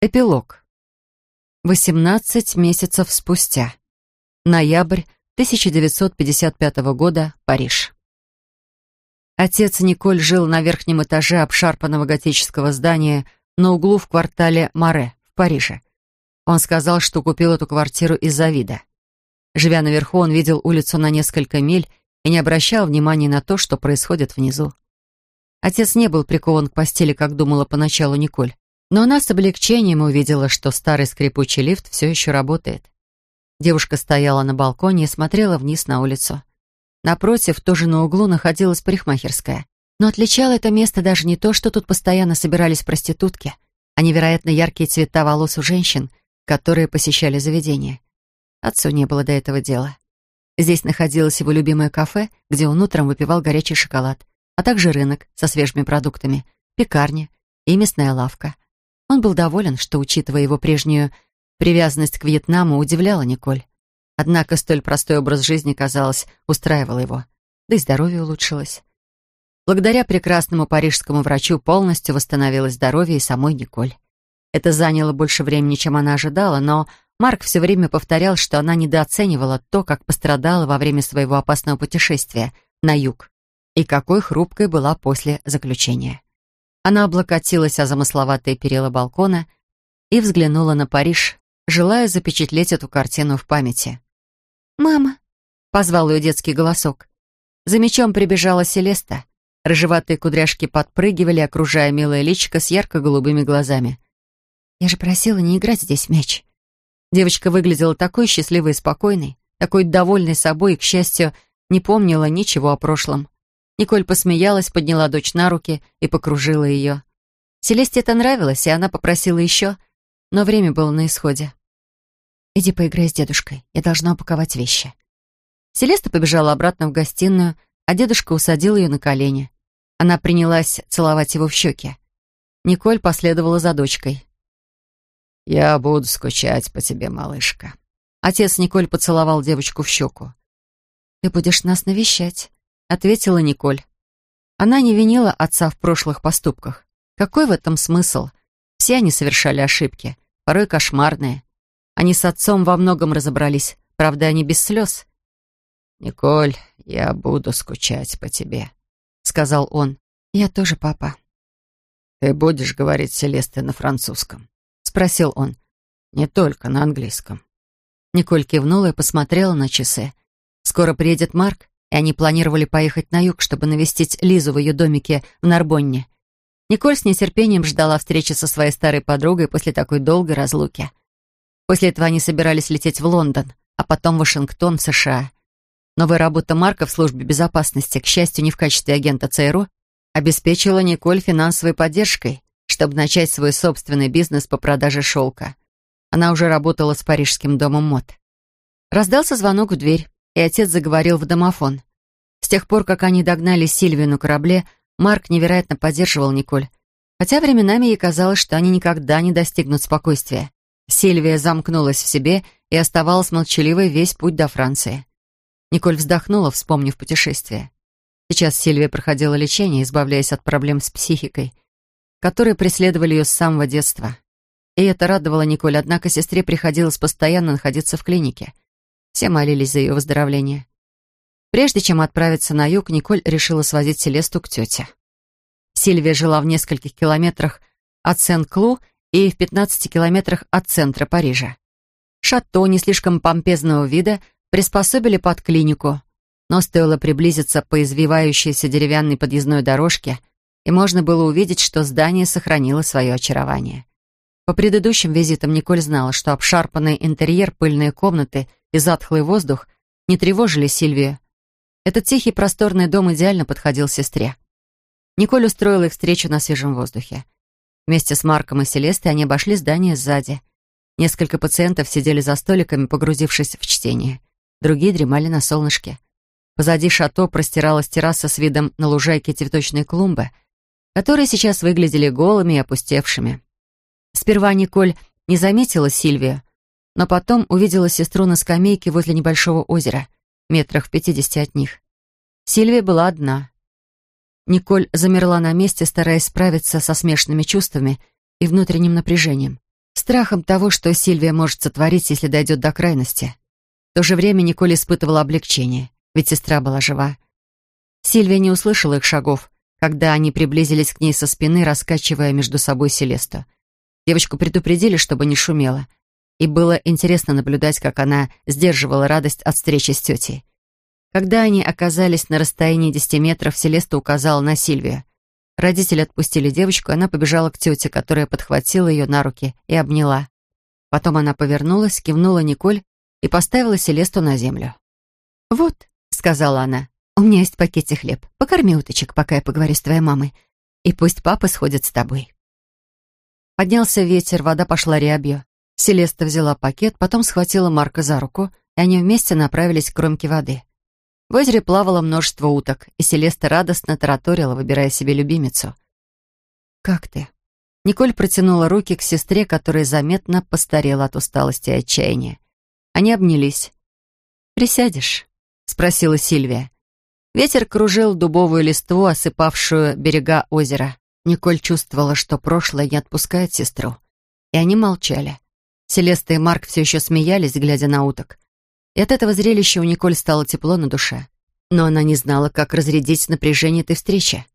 Эпилог. 18 месяцев спустя. Ноябрь 1955 года. Париж. Отец Николь жил на верхнем этаже обшарпанного готического здания на углу в квартале Море в Париже. Он сказал, что купил эту квартиру из-за вида. Живя наверху, он видел улицу на несколько миль и не обращал внимания на то, что происходит внизу. Отец не был прикован к постели, как думала поначалу Николь. Но она с облегчением увидела, что старый скрипучий лифт все еще работает. Девушка стояла на балконе и смотрела вниз на улицу. Напротив, тоже на углу, находилась парикмахерская. Но отличало это место даже не то, что тут постоянно собирались проститутки, а невероятно яркие цвета волос у женщин, которые посещали заведение. Отцу не было до этого дела. Здесь находилось его любимое кафе, где он утром выпивал горячий шоколад, а также рынок со свежими продуктами, пекарня и мясная лавка — он был доволен, что, учитывая его прежнюю привязанность к Вьетнаму, удивляла Николь. Однако столь простой образ жизни, казалось, устраивал его. Да и здоровье улучшилось. Благодаря прекрасному парижскому врачу полностью восстановилось здоровье и самой Николь. Это заняло больше времени, чем она ожидала, но Марк все время повторял, что она недооценивала то, как пострадала во время своего опасного путешествия на юг и какой хрупкой была после заключения. Она облокотилась о замысловатые перила балкона и взглянула на Париж, желая запечатлеть эту картину в памяти. «Мама!» — позвал ее детский голосок. За мечом прибежала Селеста. Рыжеватые кудряшки подпрыгивали, окружая милое личико с ярко-голубыми глазами. «Я же просила не играть здесь в мяч». Девочка выглядела такой счастливой и спокойной, такой довольной собой и, к счастью, не помнила ничего о прошлом. Николь посмеялась, подняла дочь на руки и покружила ее. Селесте это нравилось, и она попросила еще, но время было на исходе. «Иди поиграй с дедушкой, я должна упаковать вещи». Селеста побежала обратно в гостиную, а дедушка усадил ее на колени. Она принялась целовать его в щеки. Николь последовала за дочкой. «Я буду скучать по тебе, малышка». Отец Николь поцеловал девочку в щеку. «Ты будешь нас навещать», — ответила Николь. Она не винила отца в прошлых поступках. Какой в этом смысл? Все они совершали ошибки, порой кошмарные. Они с отцом во многом разобрались, правда, они без слез. «Николь, я буду скучать по тебе», — сказал он. «Я тоже, папа». «Ты будешь говорить Селесте на французском?» — спросил он. «Не только на английском». Николь кивнула и посмотрела на часы. «Скоро приедет Марк, и они планировали поехать на юг, чтобы навестить Лизу в ее домике в Нарбонне. Николь с нетерпением ждала встречи со своей старой подругой после такой долгой разлуки. После этого они собирались лететь в Лондон, а потом в Вашингтон, в США. Новая работа Марка в службе безопасности, к счастью, не в качестве агента ЦРУ, обеспечила Николь финансовой поддержкой, чтобы начать свой собственный бизнес по продаже шелка. Она уже работала с парижским домом мод. Раздался звонок в дверь и отец заговорил в домофон. С тех пор, как они догнали Сильвию на корабле, Марк невероятно поддерживал Николь. Хотя временами ей казалось, что они никогда не достигнут спокойствия. Сильвия замкнулась в себе и оставалась молчаливой весь путь до Франции. Николь вздохнула, вспомнив путешествие. Сейчас Сильвия проходила лечение, избавляясь от проблем с психикой, которые преследовали ее с самого детства. И это радовало Николь, однако сестре приходилось постоянно находиться в клинике — все молились за ее выздоровление. Прежде чем отправиться на юг, Николь решила свозить Селесту к тете. Сильвия жила в нескольких километрах от Сен-Клу и в 15 километрах от центра Парижа. Шато не слишком помпезного вида приспособили под клинику, но стоило приблизиться по извивающейся деревянной подъездной дорожке, и можно было увидеть, что здание сохранило свое очарование. По предыдущим визитам Николь знала, что обшарпанный интерьер, пыльные комнаты и затхлый воздух не тревожили Сильвию. Этот тихий просторный дом идеально подходил сестре. Николь устроила их встречу на свежем воздухе. Вместе с Марком и Селестой они обошли здание сзади. Несколько пациентов сидели за столиками, погрузившись в чтение. Другие дремали на солнышке. Позади шато простиралась терраса с видом на лужайки цветочной клумбы, которые сейчас выглядели голыми и опустевшими. Сперва Николь не заметила Сильвию, но потом увидела сестру на скамейке возле небольшого озера, метрах в пятидесяти от них. Сильвия была одна. Николь замерла на месте, стараясь справиться со смешанными чувствами и внутренним напряжением. страхом того, что Сильвия может сотворить, если дойдет до крайности. В то же время Николь испытывала облегчение, ведь сестра была жива. Сильвия не услышала их шагов, когда они приблизились к ней со спины, раскачивая между собой Селесту. Девочку предупредили, чтобы не шумела, и было интересно наблюдать, как она сдерживала радость от встречи с тетей. Когда они оказались на расстоянии десяти метров, Селеста указала на Сильвию. Родители отпустили девочку, она побежала к тете, которая подхватила ее на руки и обняла. Потом она повернулась, кивнула Николь и поставила Селесту на землю. «Вот», — сказала она, у меня есть в пакете хлеб. Покорми уточек, пока я поговорю с твоей мамой. И пусть папа сходит с тобой». Поднялся ветер, вода пошла рябью. Селеста взяла пакет, потом схватила Марка за руку, и они вместе направились к кромке воды. В озере плавало множество уток, и Селеста радостно тараторила, выбирая себе любимицу. «Как ты?» Николь протянула руки к сестре, которая заметно постарела от усталости и отчаяния. Они обнялись. «Присядешь?» — спросила Сильвия. Ветер кружил дубовую листву, осыпавшую берега озера. Николь чувствовала, что прошлое не отпускает сестру. И они молчали. Селеста и Марк все еще смеялись, глядя на уток. И от этого зрелища у Николь стало тепло на душе. Но она не знала, как разрядить напряжение этой встречи.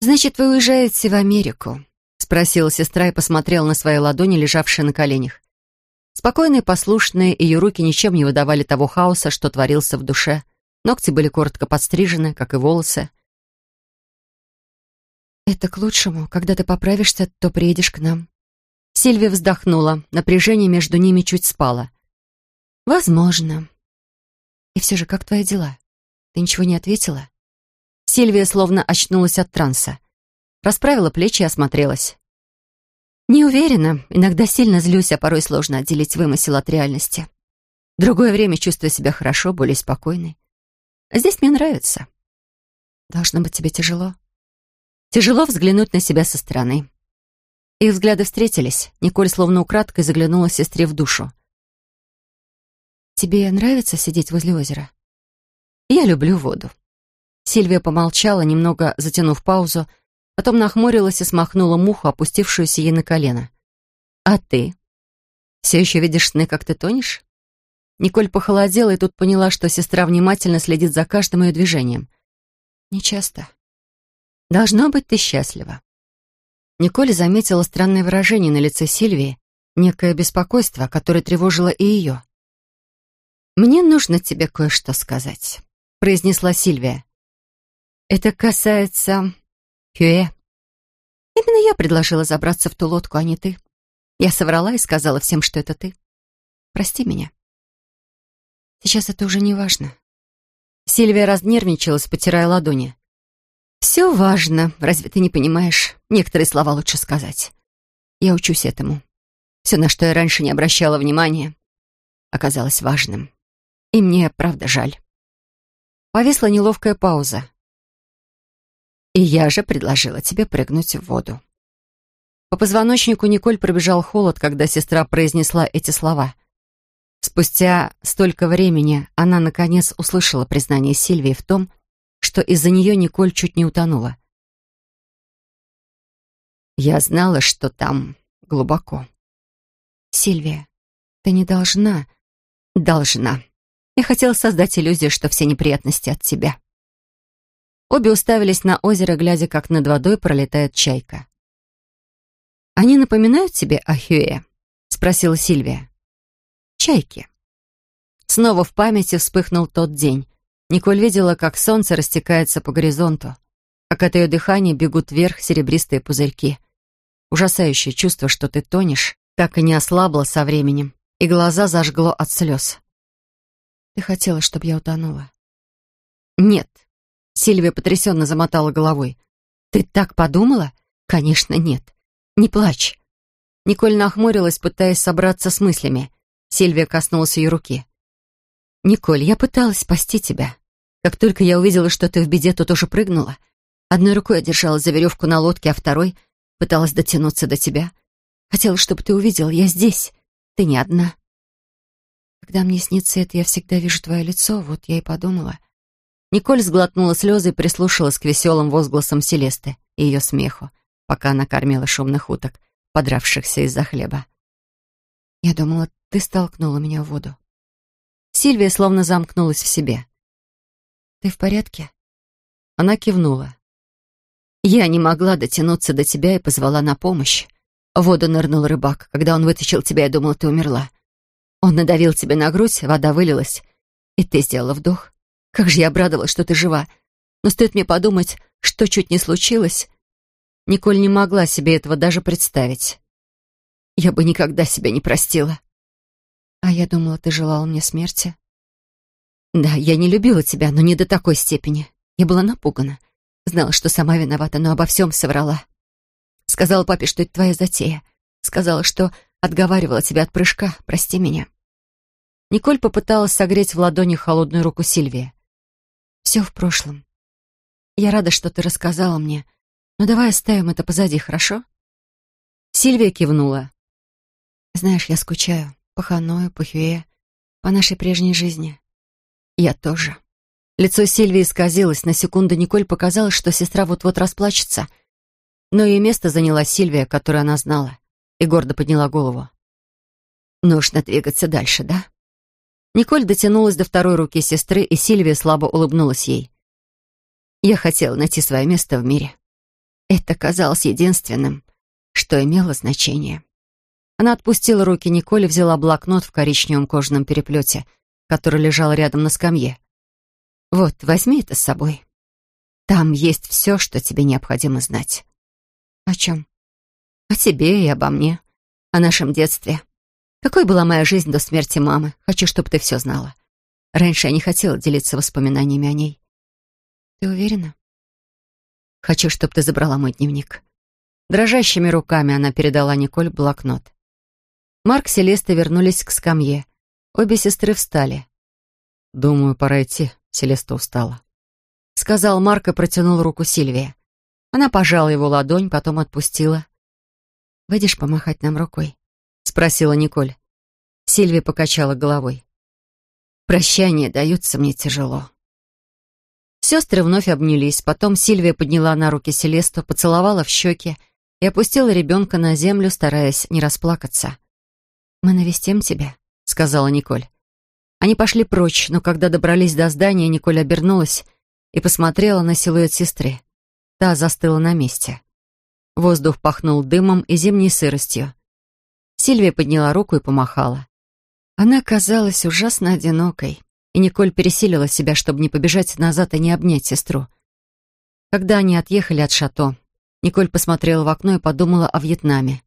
«Значит, вы уезжаете в Америку?» — спросила сестра и посмотрела на свои ладони, лежавшие на коленях. Спокойные, послушные, ее руки ничем не выдавали того хаоса, что творился в душе. Ногти были коротко подстрижены, как и волосы. «Это к лучшему. Когда ты поправишься, то приедешь к нам». Сильвия вздохнула. Напряжение между ними чуть спало. «Возможно. И все же, как твои дела? Ты ничего не ответила?» Сильвия словно очнулась от транса. Расправила плечи и осмотрелась. «Не уверена. Иногда сильно злюсь, а порой сложно отделить вымысел от реальности. Другое время чувствую себя хорошо, более спокойной. Здесь мне нравится. Должно быть тебе тяжело. Тяжело взглянуть на себя со стороны. Их взгляды встретились. Николь словно украдкой заглянула сестре в душу. «Тебе нравится сидеть возле озера?» «Я люблю воду». Сильвия помолчала, немного затянув паузу, потом нахмурилась и смахнула муху, опустившуюся ей на колено. «А ты? Все еще видишь сны, как ты тонешь?» Николь похолодела и тут поняла, что сестра внимательно следит за каждым ее движением. «Не часто. Должно быть, ты счастлива». Николь заметила странное выражение на лице Сильвии, некое беспокойство, которое тревожило и ее. «Мне нужно тебе кое-что сказать», — произнесла Сильвия. «Это касается Хюэ. Именно я предложила забраться в ту лодку, а не ты. Я соврала и сказала всем, что это ты. Прости меня». Сейчас это уже не важно. Сильвия разнервничалась, потирая ладони. «Все важно, разве ты не понимаешь? Некоторые слова лучше сказать. Я учусь этому. Все, на что я раньше не обращала внимания, оказалось важным. И мне, правда, жаль». Повисла неловкая пауза. «И я же предложила тебе прыгнуть в воду». По позвоночнику Николь пробежал холод, когда сестра произнесла эти слова. Спустя столько времени она, наконец, услышала признание Сильвии в том, что из-за нее Николь чуть не утонула. «Я знала, что там глубоко». «Сильвия, ты не должна...» «Должна. Я хотела создать иллюзию, что все неприятности от тебя». Обе уставились на озеро, глядя, как над водой пролетает чайка. «Они напоминают тебе о Хюэ?» — спросила Сильвия чайки. Снова в памяти вспыхнул тот день. Николь видела, как солнце растекается по горизонту, как от ее дыхания бегут вверх серебристые пузырьки. Ужасающее чувство, что ты тонешь, так и не ослабло со временем, и глаза зажгло от слез. «Ты хотела, чтобы я утонула?» «Нет», — Сильвия потрясенно замотала головой. «Ты так подумала?» «Конечно, нет. Не плачь». Николь нахмурилась, пытаясь собраться с мыслями. Сильвия коснулась ее руки. «Николь, я пыталась спасти тебя. Как только я увидела, что ты в беде, то тоже прыгнула. Одной рукой я держалась за веревку на лодке, а второй пыталась дотянуться до тебя. Хотела, чтобы ты увидел, я здесь. Ты не одна». Когда мне снится это, я всегда вижу твое лицо, вот я и подумала. Николь сглотнула слезы и прислушалась к веселым возгласам Селесты и ее смеху, пока она кормила шумных уток, подравшихся из-за хлеба. Я думала, ты столкнула меня в воду. Сильвия словно замкнулась в себе. «Ты в порядке?» Она кивнула. «Я не могла дотянуться до тебя и позвала на помощь. В воду нырнул рыбак. Когда он вытащил тебя, я думал, ты умерла. Он надавил тебе на грудь, вода вылилась, и ты сделала вдох. Как же я обрадовалась, что ты жива. Но стоит мне подумать, что чуть не случилось. Николь не могла себе этого даже представить. Я бы никогда себя не простила. А я думала, ты желала мне смерти. Да, я не любила тебя, но не до такой степени. Я была напугана. Знала, что сама виновата, но обо всем соврала. Сказала папе, что это твоя затея. Сказала, что отговаривала тебя от прыжка. Прости меня. Николь попыталась согреть в ладони холодную руку Сильвии. «Все в прошлом. Я рада, что ты рассказала мне, но давай оставим это позади, хорошо?» Сильвия кивнула. «Знаешь, я скучаю по Ханою, по Хюе, по нашей прежней жизни. Я тоже». Лицо Сильвии исказилось. На секунду Николь показалось, что сестра вот-вот расплачется. Но ее место заняла Сильвия, которую она знала, и гордо подняла голову. «Нужно двигаться дальше, да?» Николь дотянулась до второй руки сестры, и Сильвия слабо улыбнулась ей. «Я хотела найти свое место в мире. Это казалось единственным, что имело значение». Она отпустила руки Николь и взяла блокнот в коричневом кожаном переплете, который лежал рядом на скамье. «Вот, возьми это с собой. Там есть все, что тебе необходимо знать». «О чем?» «О тебе и обо мне, о нашем детстве, какой была моя жизнь до смерти мамы? Хочу, чтобы ты все знала. Раньше я не хотела делиться воспоминаниями о ней. Ты уверена? Хочу, чтобы ты забрала мой дневник. Дрожащими руками она передала Николь блокнот. Марк и Селеста вернулись к скамье. Обе сестры встали. «Думаю, пора идти. Селеста устала», — сказал Марк и протянул руку Сильвии. Она пожала его ладонь, потом отпустила. «Выйдешь помахать нам рукой?» — спросила Николь. Сильвия покачала головой. «Прощание дается мне тяжело». Сестры вновь обнялись, потом Сильвия подняла на руки Селесту, поцеловала в щеки и опустила ребенка на землю, стараясь не расплакаться. «Мы навестим тебя», — сказала Николь. Они пошли прочь, но когда добрались до здания, Николь обернулась и посмотрела на силуэт сестры. Та застыла на месте. Воздух пахнул дымом и зимней сыростью. Сильвия подняла руку и помахала. Она казалась ужасно одинокой, и Николь пересилила себя, чтобы не побежать назад и не обнять сестру. Когда они отъехали от шато, Николь посмотрела в окно и подумала о Вьетнаме.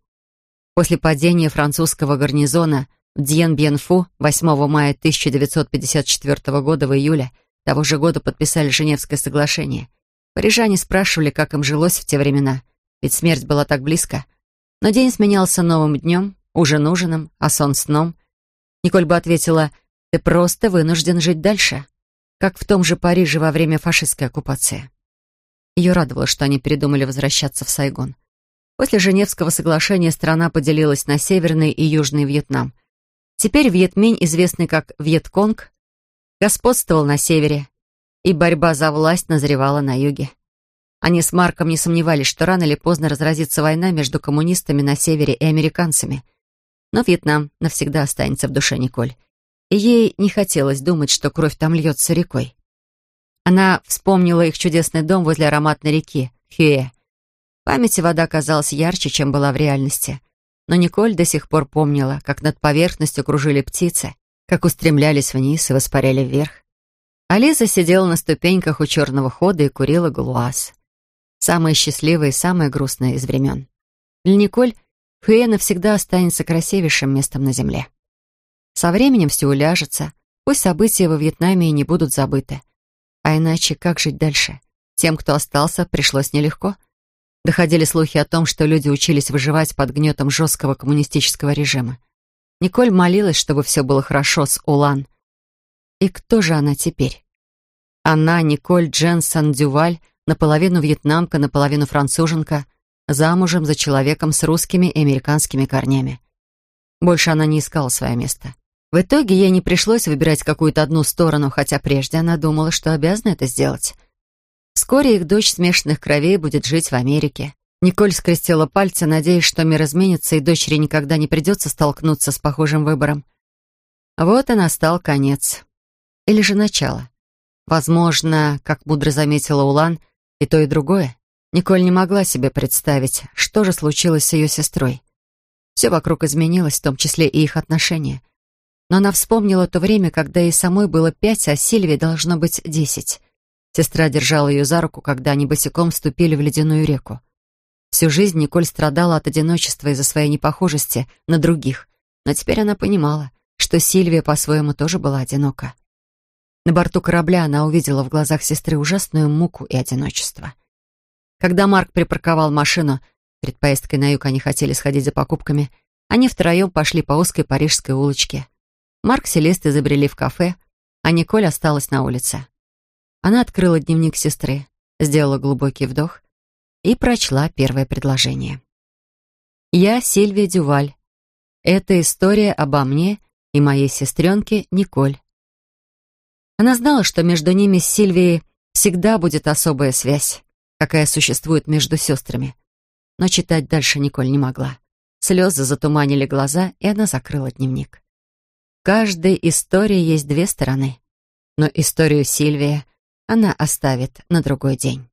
После падения французского гарнизона в Дьен-Бьен-Фу 8 мая 1954 года в июле того же года подписали Женевское соглашение. Парижане спрашивали, как им жилось в те времена, ведь смерть была так близко. Но день сменялся новым днем, ужин ужином, а сон сном. Николь бы ответила, ты просто вынужден жить дальше, как в том же Париже во время фашистской оккупации. Ее радовало, что они передумали возвращаться в Сайгон. После Женевского соглашения страна поделилась на Северный и Южный Вьетнам. Теперь Вьетминь, известный как Вьетконг, господствовал на севере, и борьба за власть назревала на юге. Они с Марком не сомневались, что рано или поздно разразится война между коммунистами на севере и американцами – но Вьетнам навсегда останется в душе Николь. И ей не хотелось думать, что кровь там льется рекой. Она вспомнила их чудесный дом возле ароматной реки, Хюэ. В памяти вода казалась ярче, чем была в реальности. Но Николь до сих пор помнила, как над поверхностью кружили птицы, как устремлялись вниз и воспаряли вверх. Ализа сидела на ступеньках у черного хода и курила галуаз. Самое счастливое и самое грустное из времен. Для Николь Хуэ навсегда останется красивейшим местом на Земле. Со временем все уляжется, пусть события во Вьетнаме и не будут забыты. А иначе как жить дальше? Тем, кто остался, пришлось нелегко. Доходили слухи о том, что люди учились выживать под гнетом жесткого коммунистического режима. Николь молилась, чтобы все было хорошо с Улан. И кто же она теперь? Она, Николь Дженсон Дюваль, наполовину вьетнамка, наполовину француженка, замужем за человеком с русскими и американскими корнями. Больше она не искала свое место. В итоге ей не пришлось выбирать какую-то одну сторону, хотя прежде она думала, что обязана это сделать. Вскоре их дочь смешанных кровей будет жить в Америке. Николь скрестила пальцы, надеясь, что мир изменится, и дочери никогда не придется столкнуться с похожим выбором. Вот и настал конец. Или же начало. Возможно, как мудро заметила Улан, и то, и другое. Николь не могла себе представить, что же случилось с ее сестрой. Все вокруг изменилось, в том числе и их отношения. Но она вспомнила то время, когда ей самой было пять, а Сильвии должно быть десять. Сестра держала ее за руку, когда они босиком вступили в ледяную реку. Всю жизнь Николь страдала от одиночества из-за своей непохожести на других, но теперь она понимала, что Сильвия по-своему тоже была одинока. На борту корабля она увидела в глазах сестры ужасную муку и одиночество. Когда Марк припарковал машину, перед поездкой на юг они хотели сходить за покупками, они втроем пошли по узкой парижской улочке. Марк и Селест изобрели в кафе, а Николь осталась на улице. Она открыла дневник сестры, сделала глубокий вдох и прочла первое предложение. «Я Сильвия Дюваль. Это история обо мне и моей сестренке Николь. Она знала, что между ними с Сильвией всегда будет особая связь, какая существует между сестрами. Но читать дальше Николь не могла. Слезы затуманили глаза, и она закрыла дневник. В каждой истории есть две стороны, но историю Сильвия она оставит на другой день.